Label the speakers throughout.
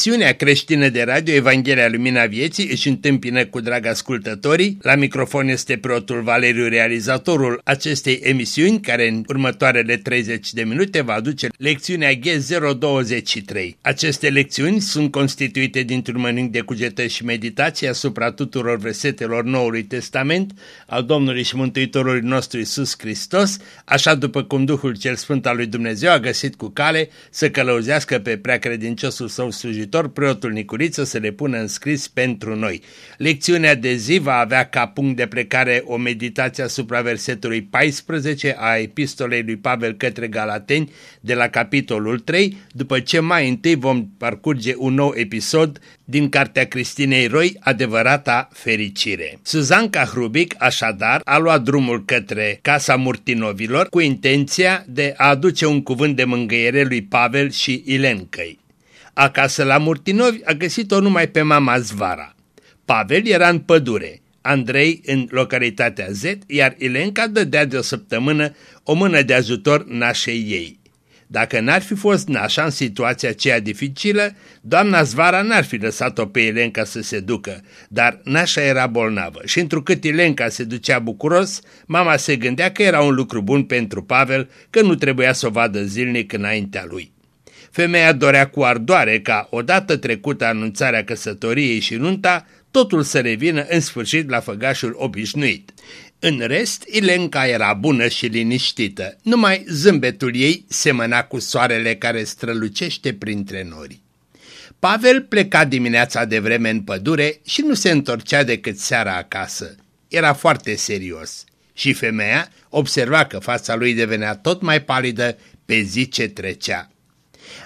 Speaker 1: Emisiunea creștină de radio Evanghelia Lumina Vieții își întâmpină cu drag ascultătorii. La microfon este preotul Valeriu, realizatorul acestei emisiuni, care în următoarele 30 de minute va aduce lecțiunea G023. Aceste lecțiuni sunt constituite dintr-un mănânc de cugetări și meditații asupra tuturor versetelor Noului Testament al Domnului și Mântuitorului nostru Isus Hristos, așa după cum Duhul cel Sfânt al lui Dumnezeu a găsit cu cale să călăuzească pe preacredinciosul său slujitor, preotul Nicuriță, să le pună în scris pentru noi. Lecțiunea de zi va avea ca punct de plecare o meditație asupra versetului 14 a epistolei lui Pavel către Galateni de la capitolul 3, după ce mai întâi vom parcurge un nou episod din cartea Cristinei Roi, Adevărata Fericire. Suzanca Hrubic, așadar, a luat drumul către Casa Murtinovilor cu intenția de a aduce un cuvânt de mângâiere lui Pavel și Ilencăi. Acasă la Murtinovi a găsit-o numai pe mama Zvara. Pavel era în pădure, Andrei în localitatea Z, iar Ilenca dădea de o săptămână o mână de ajutor nașei ei. Dacă n-ar fi fost nașa în situația aceea dificilă, doamna Zvara n-ar fi lăsat-o pe Ilenca să se ducă, dar nașa era bolnavă și întrucât Ilenca se ducea bucuros, mama se gândea că era un lucru bun pentru Pavel, că nu trebuia să o vadă zilnic înaintea lui. Femeia dorea cu ardoare ca, odată trecută anunțarea căsătoriei și nunta, totul să revină în sfârșit la făgașul obișnuit. În rest, Ilenca era bună și liniștită, numai zâmbetul ei semăna cu soarele care strălucește printre nori. Pavel pleca dimineața de vreme în pădure și nu se întorcea decât seara acasă. Era foarte serios și femeia observa că fața lui devenea tot mai palidă pe zi ce trecea.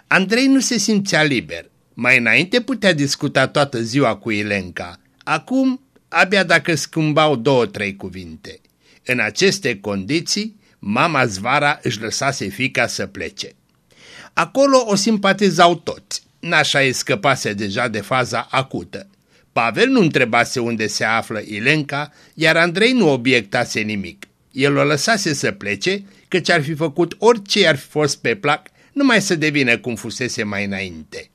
Speaker 1: Andrei nu se simțea liber. Mai înainte putea discuta toată ziua cu Ilenca. Acum, abia dacă scumbau două-trei cuvinte. În aceste condiții, mama Zvara își lăsase fica să plece. Acolo o simpatizau toți. Nașa îi scăpase deja de faza acută. Pavel nu întrebase unde se află Ilenca, iar Andrei nu obiectase nimic. El o lăsase să plece, căci ar fi făcut orice ar fi fost pe plac numai să devină cum fusese mai înainte.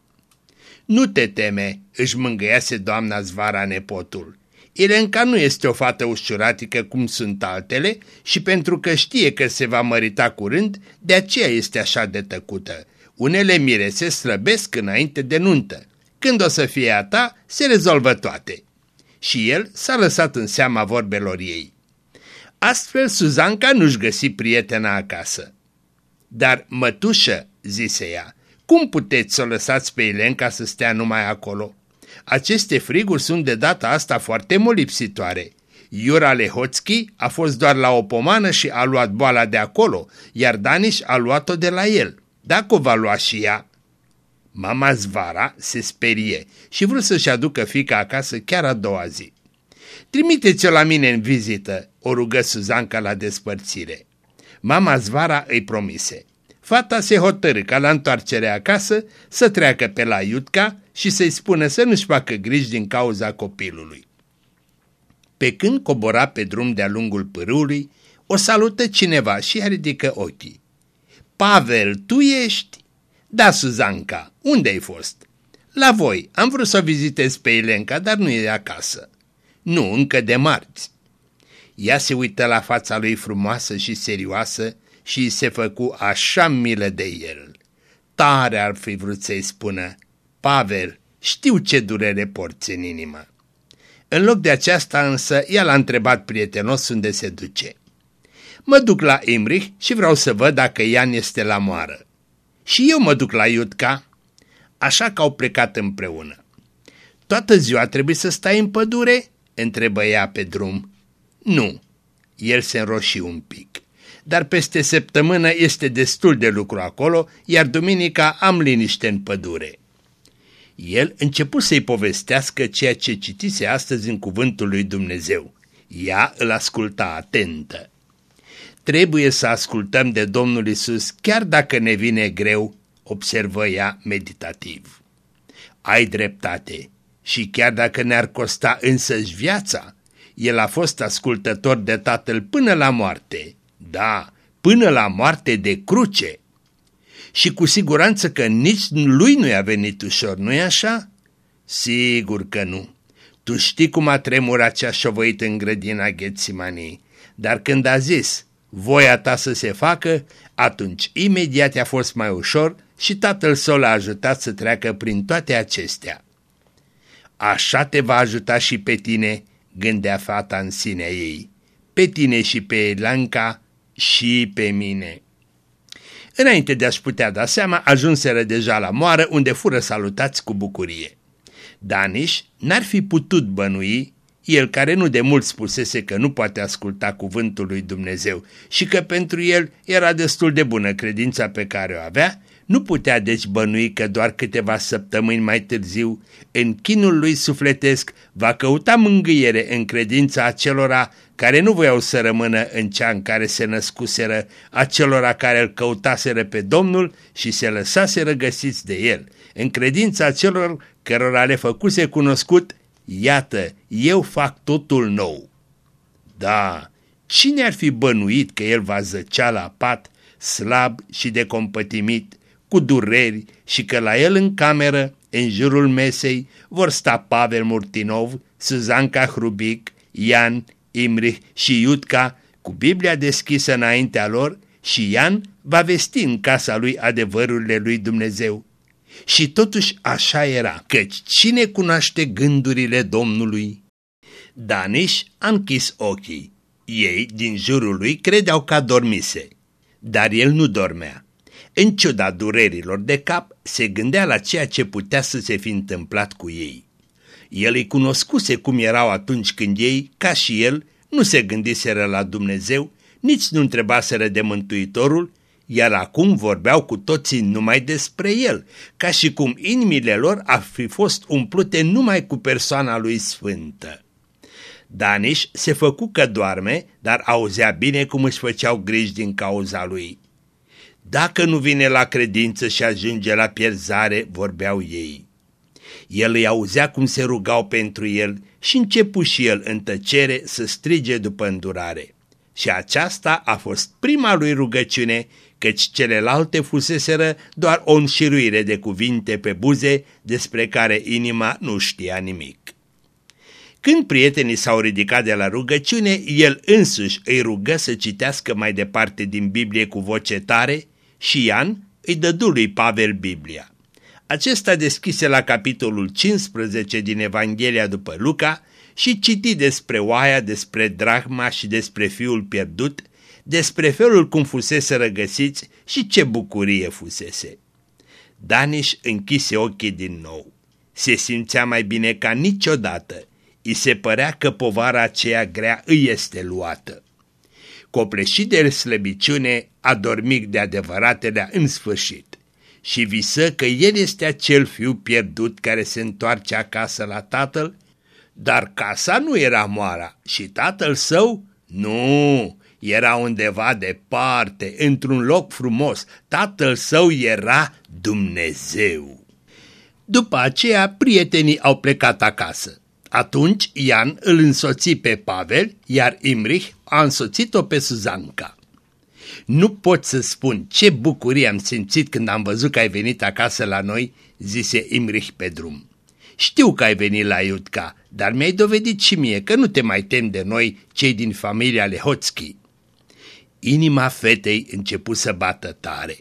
Speaker 1: Nu te teme, își mângâiase doamna Zvara nepotul. Ilenca nu este o fată ușuratică cum sunt altele și pentru că știe că se va mărita curând, de aceea este așa de tăcută. Unele mirese slăbesc înainte de nuntă. Când o să fie a ta, se rezolvă toate. Și el s-a lăsat în seama vorbelor ei. Astfel Suzanca nu-și găsi prietena acasă. Dar, mătușă, zise ea, cum puteți să o lăsați pe Elenca să stea numai acolo? Aceste friguri sunt de data asta foarte molipsitoare. Iura Lehoțchi a fost doar la o pomană și a luat boala de acolo, iar Daniș a luat-o de la el. Dacă o va lua și ea... Mama Zvara se sperie și vrut să-și aducă fica acasă chiar a doua zi. Trimiteți-o la mine în vizită, o rugă Suzanca la despărțire. Mama Zvara îi promise. Fata se hotărâ ca la întoarcerea acasă să treacă pe la Iutca și să-i spună să nu-și facă griji din cauza copilului. Pe când cobora pe drum de-a lungul pârâului, o salută cineva și ridică ochii. Pavel, tu ești? Da, Suzanca, unde ai fost? La voi, am vrut să o vizitez pe Elenca, dar nu e acasă. Nu, încă de marți. Ea se uită la fața lui frumoasă și serioasă și se făcu așa milă de el. Tare ar fi vrut să-i spună, Pavel, știu ce durere porți în inimă. În loc de aceasta însă, ea l-a întrebat prietenos unde se duce. Mă duc la Imrich și vreau să văd dacă Ian este la moară. Și eu mă duc la Iutca, așa că au plecat împreună. Toată ziua trebuie să stai în pădure? întrebă ea pe drum. Nu. El se înroși un pic. Dar peste săptămână este destul de lucru acolo, iar duminica am liniște în pădure. El început să-i povestească ceea ce citise astăzi în cuvântul lui Dumnezeu. Ea îl asculta atentă. Trebuie să ascultăm de Domnul Isus chiar dacă ne vine greu, observă ea meditativ. Ai dreptate și chiar dacă ne-ar costa însăși viața, el a fost ascultător de tatăl până la moarte, da, până la moarte de cruce. Și cu siguranță că nici lui nu i-a venit ușor, nu-i așa? Sigur că nu. Tu știi cum a tremurat ce a șovăit în grădina Ghețimanii, dar când a zis, voia ta să se facă, atunci imediat i-a fost mai ușor și tatăl său l-a ajutat să treacă prin toate acestea. Așa te va ajuta și pe tine, gândea fata în sinea ei, pe tine și pe Elanca și pe mine. Înainte de a-și putea da seama, ajunseră deja la moară, unde fură salutați cu bucurie. Daniș n-ar fi putut bănui, el care nu de mult spusese că nu poate asculta cuvântul lui Dumnezeu și că pentru el era destul de bună credința pe care o avea, nu putea deci bănui că doar câteva săptămâni mai târziu, în chinul lui sufletesc, va căuta mângâiere în credința acelora care nu voiau să rămână în cea în care se născuseră, acelora care îl căutaseră pe Domnul și se lăsaseră găsiți de el, în credința celor cărora le făcuse cunoscut, iată, eu fac totul nou. Da, cine ar fi bănuit că el va zăcea la pat, slab și decompătimit, cu dureri și că la el în cameră, în jurul mesei, vor sta Pavel Murtinov, Suzanca Hrubic, Ian, Imrich și Iutca, cu Biblia deschisă înaintea lor și Ian va vesti în casa lui adevărurile lui Dumnezeu. Și totuși așa era, căci cine cunoaște gândurile Domnului? Daniș a închis ochii. Ei, din jurul lui, credeau că dormise. Dar el nu dormea. În ciuda durerilor de cap, se gândea la ceea ce putea să se fi întâmplat cu ei. El îi cunoscuse cum erau atunci când ei, ca și el, nu se gândiseră la Dumnezeu, nici nu întrebaseră de Mântuitorul, iar acum vorbeau cu toții numai despre el, ca și cum inimile lor ar fi fost umplute numai cu persoana lui Sfântă. Daniș se făcu că doarme, dar auzea bine cum își făceau griji din cauza lui. Dacă nu vine la credință și ajunge la pierzare, vorbeau ei. El îi auzea cum se rugau pentru el și începu și el în tăcere să strige după îndurare. Și aceasta a fost prima lui rugăciune, căci celelalte fuseseră doar o înșiruire de cuvinte pe buze despre care inima nu știa nimic. Când prietenii s-au ridicat de la rugăciune, el însuși îi rugă să citească mai departe din Biblie cu voce tare și Ian îi dădu lui Pavel Biblia. Acesta deschise la capitolul 15 din Evanghelia după Luca și citi despre oaia, despre drahma și despre fiul pierdut, despre felul cum fusese răgăsiți și ce bucurie fusese. Daniș închise ochii din nou. Se simțea mai bine ca niciodată. I se părea că povara aceea grea îi este luată. Copleșit de slăbiciune, a dormit de adevăratele în sfârșit și visă că el este acel fiu pierdut care se întoarce acasă la tatăl, dar casa nu era moara și tatăl său, nu, era undeva departe, într-un loc frumos, tatăl său era Dumnezeu. După aceea, prietenii au plecat acasă. Atunci Ian îl însoți pe Pavel, iar Imrich a însoțit-o pe Suzanca. Nu pot să spun ce bucurie am simțit când am văzut că ai venit acasă la noi, zise Imrich pe drum. Știu că ai venit la Iutca, dar mi-ai dovedit și mie că nu te mai tem de noi, cei din familia Lehotski. Inima fetei începu să bată tare.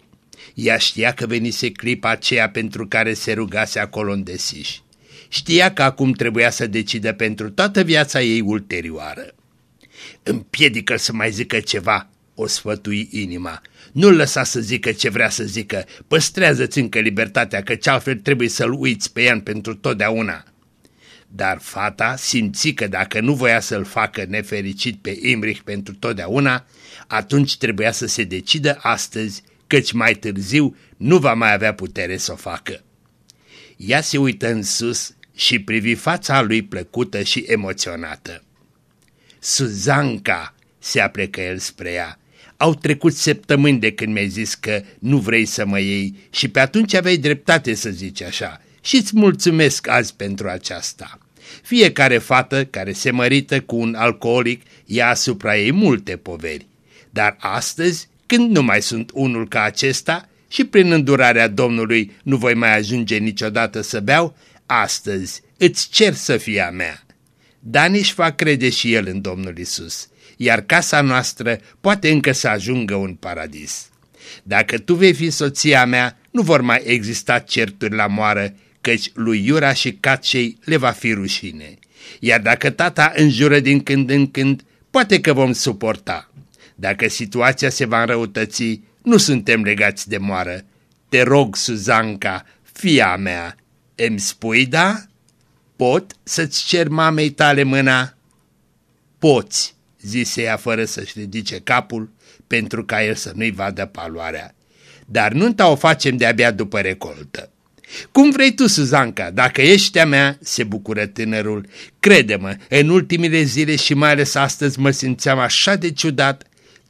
Speaker 1: Ea știa că venise clipa aceea pentru care se rugase acolo în desiș. Știa că acum trebuia să decidă pentru toată viața ei ulterioară. Împiedică să mai zică ceva, o sfătui inima. Nu-l lăsa să zică ce vrea să zică, păstrează-ți încă libertatea, că altfel trebuie să-l uiți pe ea pentru totdeauna. Dar fata simți că dacă nu voia să-l facă nefericit pe Imrich pentru totdeauna, atunci trebuia să se decidă astăzi, căci mai târziu nu va mai avea putere să o facă. Ea se uită în sus și privi fața lui plăcută și emoționată. Suzanca, se aplecă el spre ea, au trecut săptămâni de când mi-ai zis că nu vrei să mă iei și pe atunci aveai dreptate să zici așa și îți mulțumesc azi pentru aceasta. Fiecare fată care se mărită cu un alcoolic ia asupra ei multe poveri, dar astăzi, când nu mai sunt unul ca acesta, și prin îndurarea Domnului nu voi mai ajunge niciodată să beau, astăzi îți cer să fie a mea. Daniș va crede și el în Domnul Isus, iar casa noastră poate încă să ajungă un paradis. Dacă tu vei fi soția mea, nu vor mai exista certuri la moară, căci lui Iura și Catșei le va fi rușine. Iar dacă tata înjură din când în când, poate că vom suporta. Dacă situația se va înrăutăți, nu suntem legați de moară. Te rog, Suzanca, fia mea, îmi spui da? Pot să-ți cer mamei tale mâna? Poți, zise ea fără să-și ridice capul, pentru ca el să nu-i vadă paloarea. Dar nunta o facem de-abia după recoltă. Cum vrei tu, Suzanca, dacă ești a mea, se bucură tânărul. Crede-mă, în ultimile zile și mai ales astăzi mă simțeam așa de ciudat.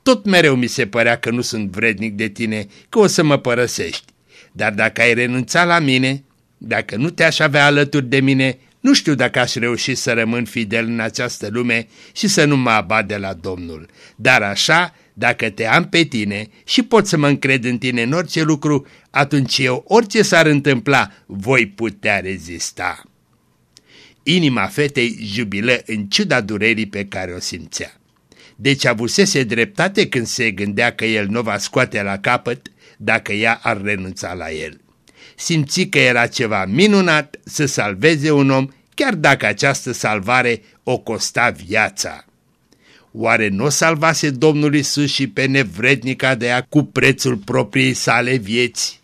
Speaker 1: Tot mereu mi se părea că nu sunt vrednic de tine, că o să mă părăsești. Dar dacă ai renunțat la mine, dacă nu te-aș avea alături de mine, nu știu dacă aș reuși să rămân fidel în această lume și să nu mă abat de la Domnul. Dar așa, dacă te am pe tine și pot să mă încred în tine în orice lucru, atunci eu, orice s-ar întâmpla, voi putea rezista. Inima fetei jubilă în ciuda durerii pe care o simțea. Deci avusese dreptate când se gândea că el nu va scoate la capăt dacă ea ar renunța la el. Simți că era ceva minunat să salveze un om, chiar dacă această salvare o costa viața. Oare nu salvase Domnul Isus și pe nevrednica de ea cu prețul propriei sale vieți?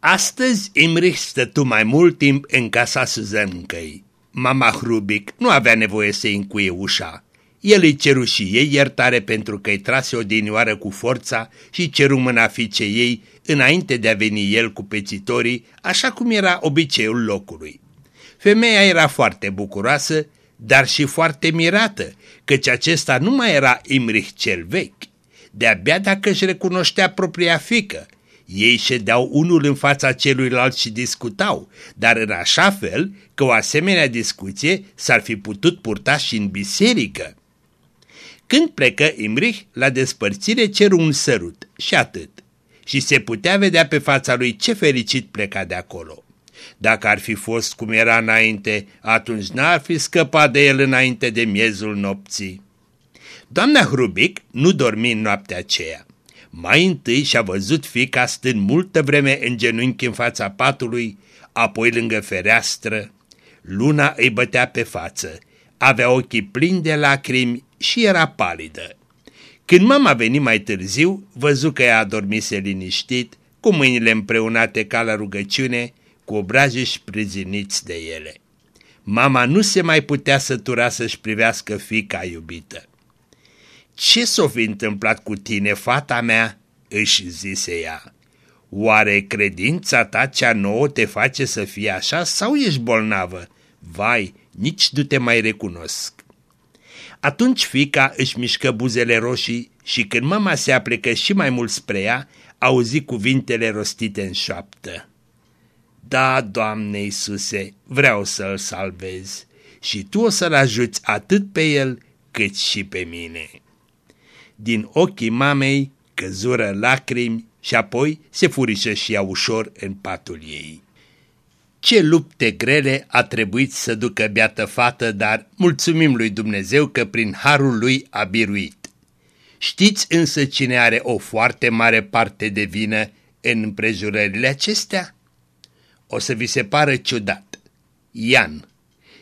Speaker 1: Astăzi Imrich stătu mai mult timp în casa Suzăncăi. Mama Hrubic nu avea nevoie să încuie ușa. El îi ceru și ei iertare pentru că îi trase odinioară cu forța și ceru mâna fiicei ei înainte de a veni el cu pețitorii, așa cum era obiceiul locului. Femeia era foarte bucuroasă dar și foarte mirată, căci acesta nu mai era Imrich cel vechi. De-abia dacă își recunoștea propria fică, ei ședeau unul în fața celuilalt și discutau, dar în așa fel că o asemenea discuție s-ar fi putut purta și în biserică. Când plecă Imrich, la despărțire ceru un sărut și atât. Și se putea vedea pe fața lui ce fericit pleca de acolo. Dacă ar fi fost cum era înainte, atunci n-ar fi scăpat de el înainte de miezul nopții. Doamna Hrubic nu dormi în noaptea aceea. Mai întâi și-a văzut fica stând multă vreme în genunchi în fața patului, apoi lângă fereastră. Luna îi bătea pe față, avea ochii plini de lacrimi și era palidă. Când mama veni mai târziu, văzu că ea adormise liniștit, cu mâinile împreunate ca la rugăciune cu obraji preziniți de ele. Mama nu se mai putea sătura să-și privească fica iubită. Ce s-o fi întâmplat cu tine, fata mea?" își zise ea. Oare credința ta cea nouă te face să fii așa sau ești bolnavă? Vai, nici nu te mai recunosc. Atunci fica își mișcă buzele roșii și când mama se aplecă și mai mult spre ea, auzi cuvintele rostite în șoaptă. Da, Doamne Iisuse, vreau să-l salvez și Tu o să-l ajuți atât pe el cât și pe mine. Din ochii mamei căzură lacrimi și apoi se furișă și ea ușor în patul ei. Ce lupte grele a trebuit să ducă beată fată, dar mulțumim lui Dumnezeu că prin harul lui a biruit. Știți însă cine are o foarte mare parte de vină în împrejurările acestea? o să vi se pară ciudat. Ian.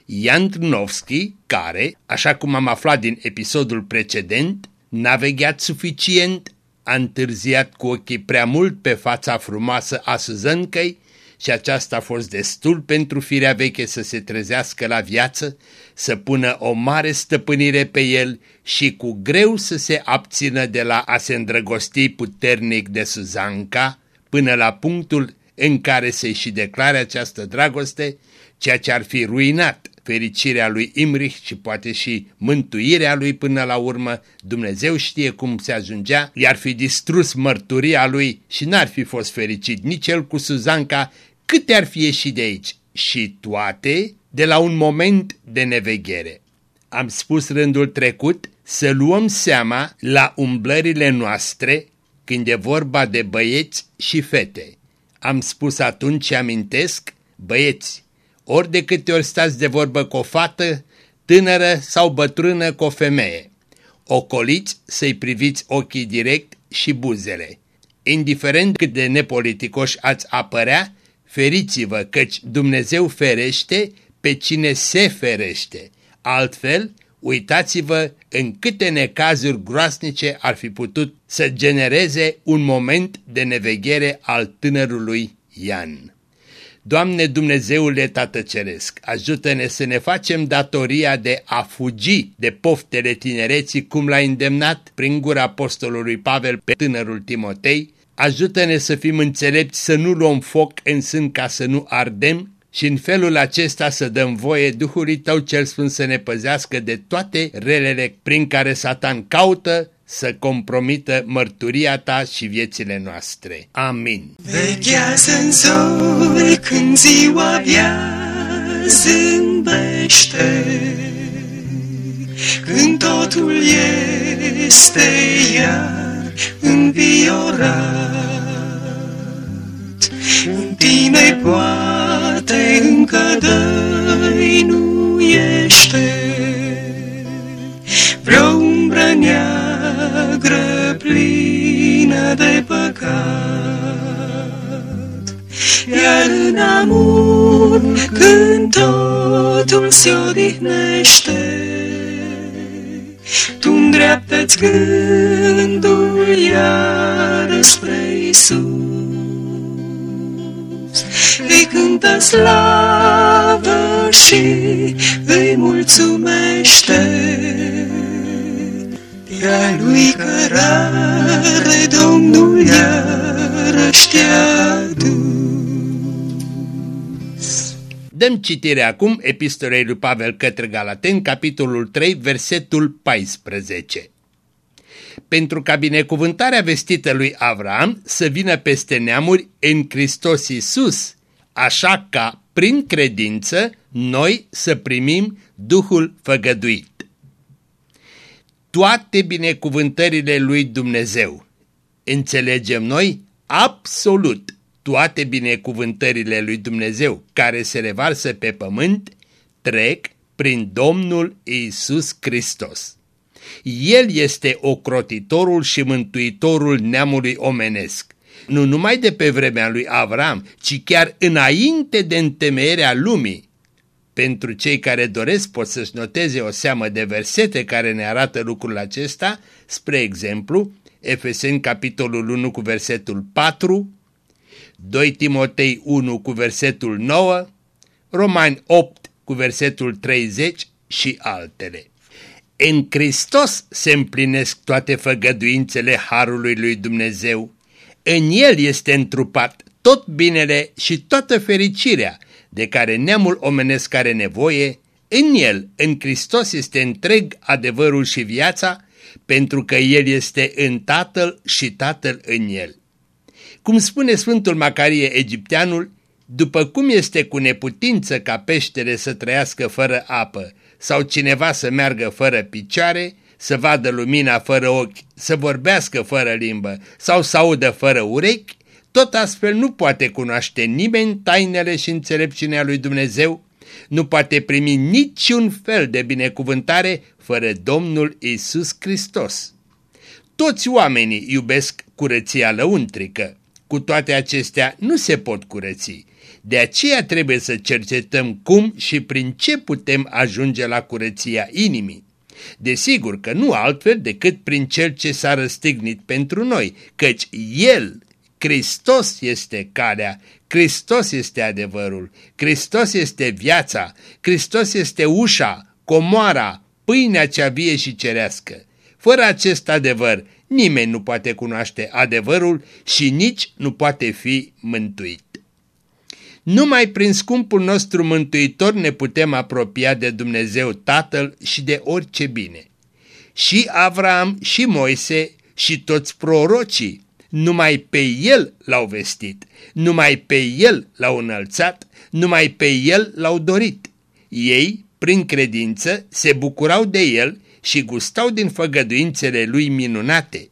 Speaker 1: Ian Trnovski, care, așa cum am aflat din episodul precedent, n-a vegheat suficient, a întârziat cu ochii prea mult pe fața frumoasă a Suzâncăi și aceasta a fost destul pentru firea veche să se trezească la viață, să pună o mare stăpânire pe el și cu greu să se abțină de la a se îndrăgosti puternic de Suzanca, până la punctul în care să-i și declare această dragoste, ceea ce ar fi ruinat fericirea lui Imrich și poate și mântuirea lui până la urmă, Dumnezeu știe cum se ajungea, i-ar fi distrus mărturia lui și n-ar fi fost fericit nici el cu Suzanca, câte ar fi ieșit de aici și toate de la un moment de neveghere. Am spus rândul trecut să luăm seama la umblările noastre când e vorba de băieți și fete. Am spus atunci și amintesc, băieți, ori de câte ori stați de vorbă cu o fată, tânără sau bătrână cu o femeie. Ocoliți să-i priviți ochii direct și buzele. Indiferent cât de nepoliticoși ați apărea, feriți-vă căci Dumnezeu ferește pe cine se ferește. Altfel, uitați-vă în câte necazuri groasnice ar fi putut să genereze un moment de neveghere al tânărului Ian. Doamne Dumnezeule Tată Ceresc, ajută-ne să ne facem datoria de a fugi de poftele tinereții cum l-a îndemnat prin gura apostolului Pavel pe tânărul Timotei, ajută-ne să fim înțelepți să nu luăm foc în sân ca să nu ardem și în felul acesta să dăm voie Duhului Tău cel Sfânt să ne păzească de toate relele prin care Satan caută să compromită mărturia ta și viețile noastre. Amin.
Speaker 2: Veghează în zori când ziua abia zâmbește, când totul este iar înviorat. În tine poate încă dăinuiește vreo umbră neagră neagră plină de păcat. Iar în amur, când totul se odihnește, tu îndreaptă-ți gândul iar spre Isus. Îi cântă slavă și îi mulțumește a lui cărare Domnul iarăși te-a
Speaker 1: Dăm citire acum epistolei lui Pavel către Galaten, capitolul 3, versetul 14. Pentru ca binecuvântarea vestită lui Avram să vină peste neamuri în Hristos Iisus, așa ca, prin credință, noi să primim Duhul făgăduit toate binecuvântările lui Dumnezeu. Înțelegem noi? Absolut toate binecuvântările lui Dumnezeu care se revarsă pe pământ trec prin Domnul Isus Hristos. El este ocrotitorul și mântuitorul neamului omenesc, nu numai de pe vremea lui Avram, ci chiar înainte de întemeierea lumii, pentru cei care doresc pot să-și noteze o seamă de versete care ne arată lucrul acesta, spre exemplu, Efeseni capitolul 1 cu versetul 4, 2 Timotei 1 cu versetul 9, Romani 8 cu versetul 30 și altele. În Hristos se împlinesc toate făgăduințele Harului lui Dumnezeu. În El este întrupat tot binele și toată fericirea, de care neamul omenesc are nevoie, în el, în Hristos, este întreg adevărul și viața, pentru că El este în Tatăl și Tatăl în El. Cum spune Sfântul Macarie Egipteanul, după cum este cu neputință ca peștele să trăiască fără apă sau cineva să meargă fără picioare, să vadă lumina fără ochi, să vorbească fără limbă sau să audă fără urechi, tot astfel nu poate cunoaște nimeni tainele și înțelepciunea lui Dumnezeu, nu poate primi niciun fel de binecuvântare fără Domnul Isus Hristos. Toți oamenii iubesc curăția lăuntrică, cu toate acestea nu se pot curăți. De aceea trebuie să cercetăm cum și prin ce putem ajunge la curăția inimii. Desigur că nu altfel decât prin cel ce s-a răstignit pentru noi, căci El Hristos este calea, Hristos este adevărul, Hristos este viața, Hristos este ușa, comoara, pâinea cea vie și cerească. Fără acest adevăr, nimeni nu poate cunoaște adevărul și nici nu poate fi mântuit. Numai prin scumpul nostru mântuitor ne putem apropia de Dumnezeu Tatăl și de orice bine. Și Avram și Moise și toți prorocii numai pe el l-au vestit, numai pe el l-au înălțat, numai pe el l-au dorit. Ei, prin credință, se bucurau de el și gustau din făgăduințele lui minunate.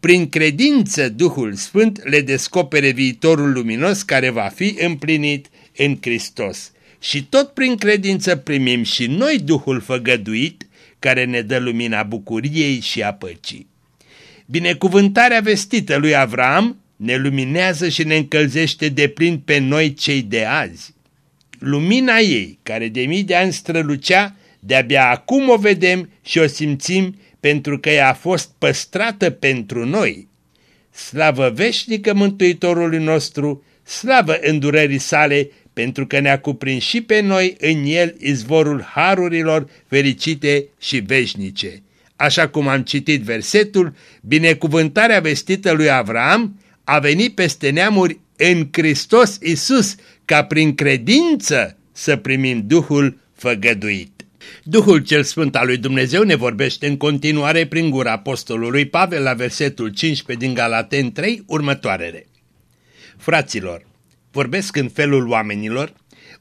Speaker 1: prin credință Duhul Sfânt le descopere viitorul luminos care va fi împlinit în Hristos. Și tot prin credință primim și noi Duhul făgăduit care ne dă lumina bucuriei și a păcii. Binecuvântarea vestită lui Avram ne luminează și ne încălzește de plin pe noi cei de azi. Lumina ei, care de mii de ani strălucea, de-abia acum o vedem și o simțim pentru că ea a fost păstrată pentru noi. Slavă veșnică Mântuitorului nostru, slavă îndurării sale, pentru că ne-a cuprins și pe noi în el izvorul harurilor fericite și veșnice. Așa cum am citit versetul, binecuvântarea vestită lui Avram a venit peste neamuri în Hristos Isus, ca prin credință să primim Duhul făgăduit. Duhul cel Sfânt al lui Dumnezeu ne vorbește în continuare prin gura apostolului Pavel la versetul 15 din Galaten 3 următoarele. Fraților, vorbesc în felul oamenilor,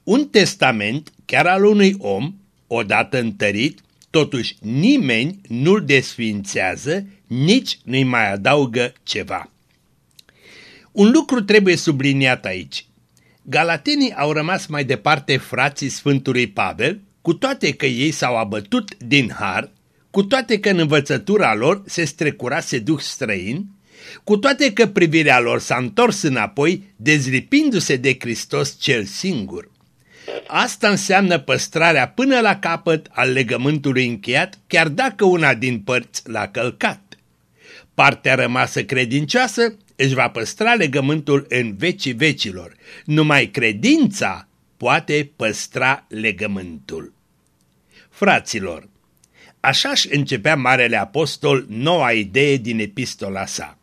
Speaker 1: un testament, chiar al unui om, odată întărit, totuși nimeni nu-l desfințează, nici nu-i mai adaugă ceva. Un lucru trebuie subliniat aici. Galatenii au rămas mai departe frații Sfântului Pavel, cu toate că ei s-au abătut din har, cu toate că în învățătura lor se strecurase duh străin, cu toate că privirea lor s-a întors înapoi, dezlipindu-se de Hristos cel singur. Asta înseamnă păstrarea până la capăt al legământului încheiat, chiar dacă una din părți l-a călcat. Partea rămasă credincioasă își va păstra legământul în vecii vecilor. Numai credința poate păstra legământul. Fraților, așa-și începea Marele Apostol noua idee din epistola sa.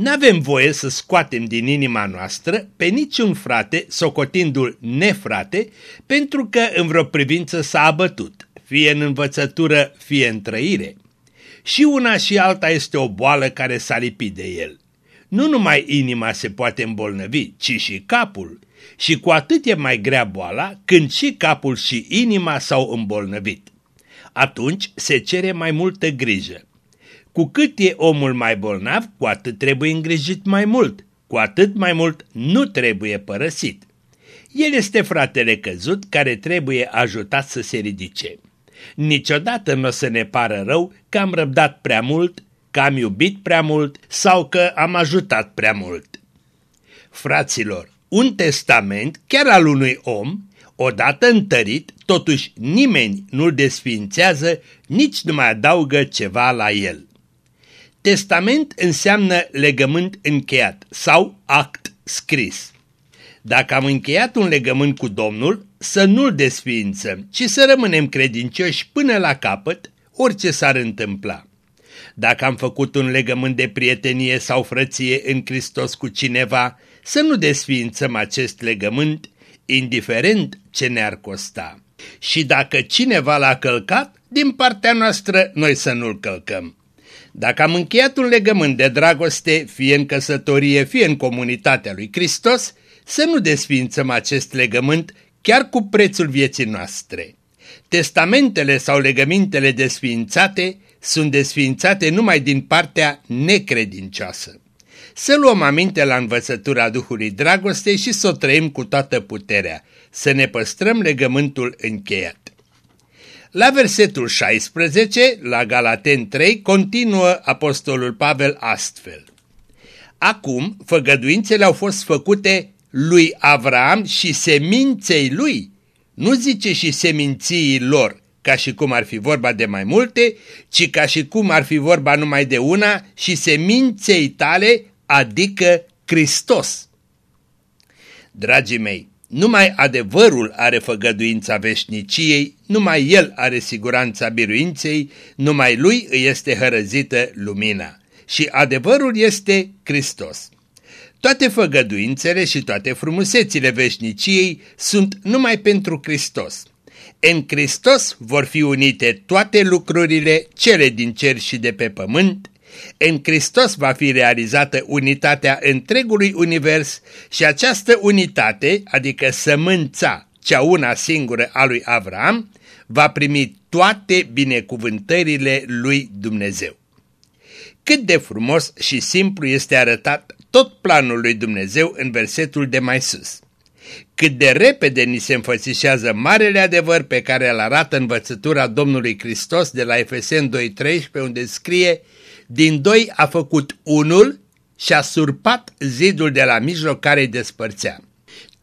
Speaker 1: N-avem voie să scoatem din inima noastră pe niciun frate, socotindu-l nefrate, pentru că în vreo privință s-a abătut, fie în învățătură, fie în trăire. Și una și alta este o boală care s-a lipit de el. Nu numai inima se poate îmbolnăvi, ci și capul, și cu atât e mai grea boala când și capul și inima s-au îmbolnăvit. Atunci se cere mai multă grijă. Cu cât e omul mai bolnav, cu atât trebuie îngrijit mai mult, cu atât mai mult nu trebuie părăsit. El este fratele căzut care trebuie ajutat să se ridice. Niciodată nu o să ne pară rău că am răbdat prea mult, că am iubit prea mult sau că am ajutat prea mult. Fraților, un testament, chiar al unui om, odată întărit, totuși nimeni nu-l desfințează, nici nu mai adaugă ceva la el. Testament înseamnă legământ încheiat sau act scris. Dacă am încheiat un legământ cu Domnul, să nu-l desființăm, ci să rămânem credincioși până la capăt, orice s-ar întâmpla. Dacă am făcut un legământ de prietenie sau frăție în Hristos cu cineva, să nu desființăm acest legământ, indiferent ce ne-ar costa. Și dacă cineva l-a călcat, din partea noastră noi să nu-l călcăm. Dacă am încheiat un legământ de dragoste, fie în căsătorie, fie în comunitatea lui Hristos, să nu desființăm acest legământ chiar cu prețul vieții noastre. Testamentele sau legămintele desființate sunt desființate numai din partea necredincioasă. Să luăm aminte la învățătura Duhului Dragostei și să o trăim cu toată puterea, să ne păstrăm legământul încheiat. La versetul 16, la Galaten 3, continuă Apostolul Pavel astfel. Acum, făgăduințele au fost făcute lui Avram și seminței lui, nu zice și seminții lor, ca și cum ar fi vorba de mai multe, ci ca și cum ar fi vorba numai de una și seminței tale, adică Hristos. Dragii mei, numai adevărul are făgăduința veșniciei, numai El are siguranța biruinței, numai Lui îi este hărăzită lumina. Și adevărul este Hristos. Toate făgăduințele și toate frumusețile veșniciei sunt numai pentru Hristos. În Hristos vor fi unite toate lucrurile, cele din cer și de pe pământ, în Hristos va fi realizată unitatea întregului univers și această unitate, adică sămânța, cea una singură a lui Avram, va primi toate binecuvântările lui Dumnezeu. cât de frumos și simplu este arătat tot planul lui Dumnezeu în versetul de mai sus. Cât de repede ni se înfățișează marele adevăr pe care îl arată învățătura Domnului Hristos de la Efesen 2.13 unde scrie Din doi a făcut unul și a surpat zidul de la mijloc care îi despărțea.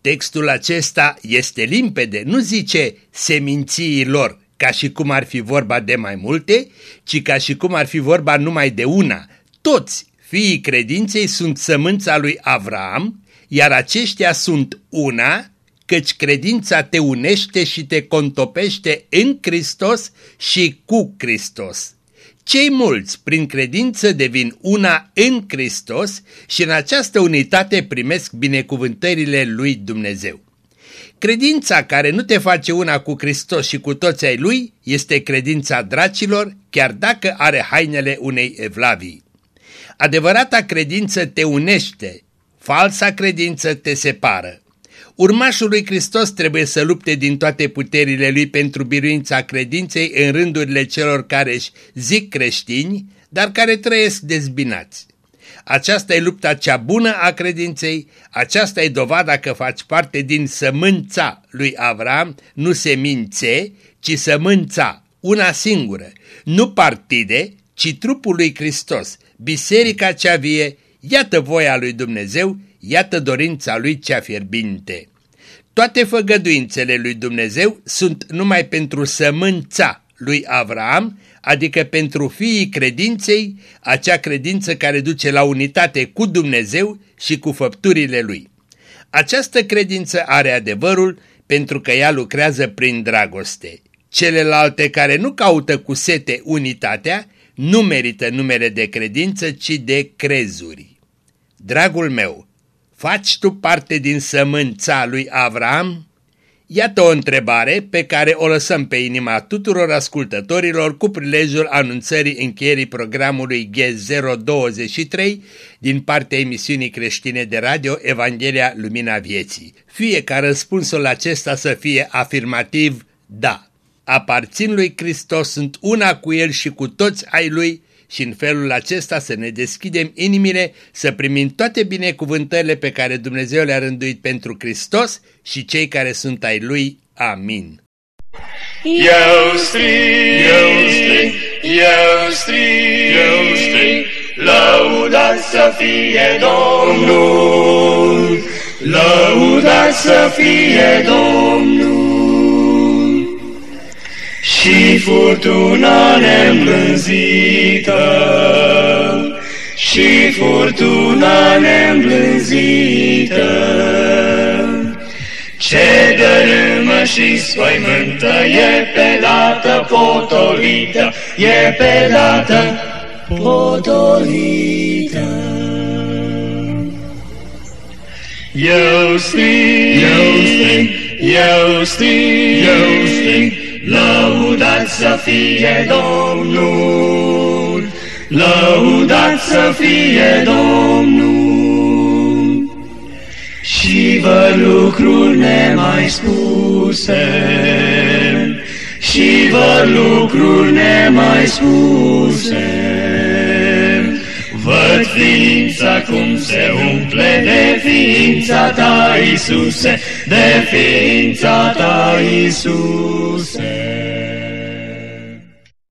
Speaker 1: Textul acesta este limpede, nu zice seminții lor, ca și cum ar fi vorba de mai multe, ci ca și cum ar fi vorba numai de una. Toți fiii credinței sunt sămânța lui Avram, iar aceștia sunt una, căci credința te unește și te contopește în Hristos și cu Hristos. Cei mulți, prin credință, devin una în Hristos și în această unitate primesc binecuvântările lui Dumnezeu. Credința care nu te face una cu Hristos și cu toți ai Lui este credința dracilor, chiar dacă are hainele unei evlavii. Adevărata credință te unește, falsa credință te separă. Urmașul lui Hristos trebuie să lupte din toate puterile lui pentru biruința credinței în rândurile celor care își zic creștini, dar care trăiesc dezbinați. Aceasta e lupta cea bună a credinței, aceasta e dovada că faci parte din sămânța lui Avram, nu semințe, ci sămânța, una singură, nu partide, ci trupul lui Hristos, biserica cea vie, iată voia lui Dumnezeu, iată dorința lui cea fierbinte. Toate făgăduințele lui Dumnezeu sunt numai pentru sămânța lui Avram, adică pentru fiii credinței, acea credință care duce la unitate cu Dumnezeu și cu făpturile lui. Această credință are adevărul pentru că ea lucrează prin dragoste. Celelalte care nu caută cu sete unitatea nu merită numere de credință, ci de crezuri. Dragul meu, faci tu parte din sămânța lui Avram? Iată o întrebare pe care o lăsăm pe inima tuturor ascultătorilor cu prilejul anunțării încheierii programului G023 din partea emisiunii creștine de radio Evanghelia Lumina Vieții. Fie ca răspunsul acesta să fie afirmativ, da. Aparțin lui Hristos, sunt una cu El și cu toți ai Lui și în felul acesta să ne deschidem inimile, să primim toate binecuvântările pe care Dumnezeu le-a rânduit pentru Hristos și cei care sunt ai Lui. Amin.
Speaker 3: Eu strig, eu strig, eu strig, eu strig, lăudat să fie Domnul, lăudat să fie Domnul. Și furtuna neîmblânzită, și furtuna neîmblânzită, ce dărâmă și spăimântă e pe dată potolită, e pe dată potolită. Eu strig, eu strig, eu strig, eu strig, lăudat să fie Domnul, lăudat să fie Domnul. Și vă lucruri nemai spuse, și vă lucruri nemai spuse. Văd ființa cum se umple de ființa ta, Iisuse, de ființa ta, Iisuse.